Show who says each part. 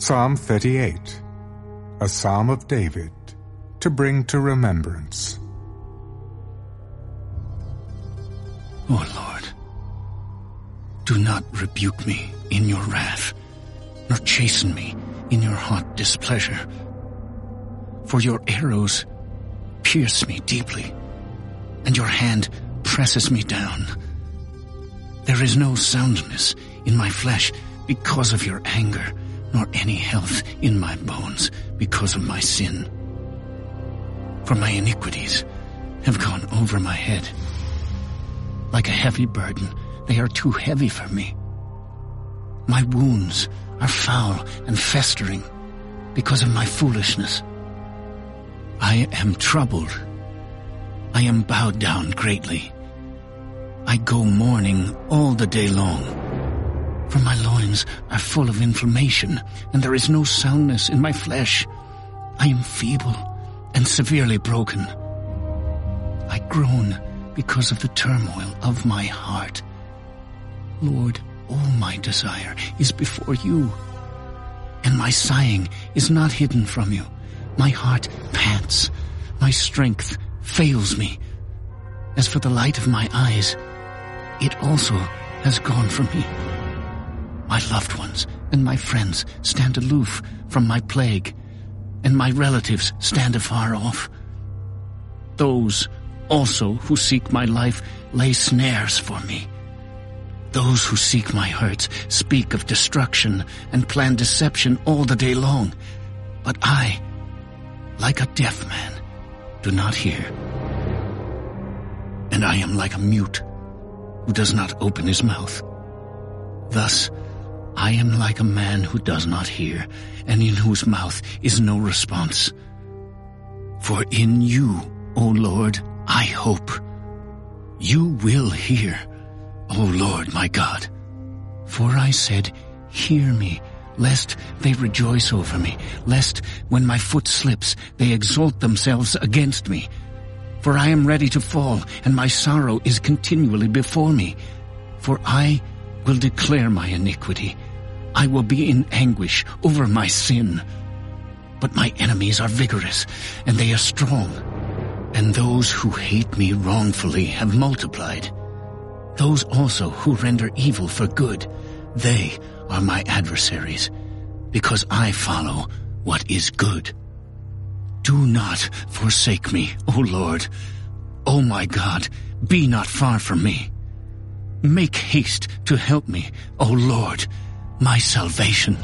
Speaker 1: Psalm 38, a psalm of David, to bring to remembrance.
Speaker 2: O Lord, do not rebuke me in your wrath, nor chasten me in your hot displeasure. For your arrows pierce me deeply, and your hand presses me down. There is no soundness in my flesh because of your anger, nor any health in my bones because of my sin. For my iniquities have gone over my head. Like a heavy burden, they are too heavy for me. My wounds are foul and festering because of my foolishness. I am troubled. I am bowed down greatly. I go mourning all the day long. For my loins are full of inflammation, and there is no soundness in my flesh. I am feeble and severely broken. I groan because of the turmoil of my heart. Lord, all my desire is before you, and my sighing is not hidden from you. My heart pants, my strength fails me. As for the light of my eyes, it also has gone from me. My loved ones and my friends stand aloof from my plague, and my relatives stand afar off. Those also who seek my life lay snares for me. Those who seek my hurts speak of destruction and plan deception all the day long. But I, like a deaf man, do not hear. And I am like a mute who does not open his mouth. Thus, I am like a man who does not hear, and in whose mouth is no response. For in you, O Lord, I hope. You will hear, O Lord my God. For I said, Hear me, lest they rejoice over me, lest when my foot slips they exalt themselves against me. For I am ready to fall, and my sorrow is continually before me. For I will declare my iniquity. I will be in anguish over my sin. But my enemies are vigorous, and they are strong. And those who hate me wrongfully have multiplied. Those also who render evil for good, they are my adversaries, because I follow what is good. Do not forsake me, O Lord. O my God, be not far from me. Make haste to help me, O Lord, my salvation.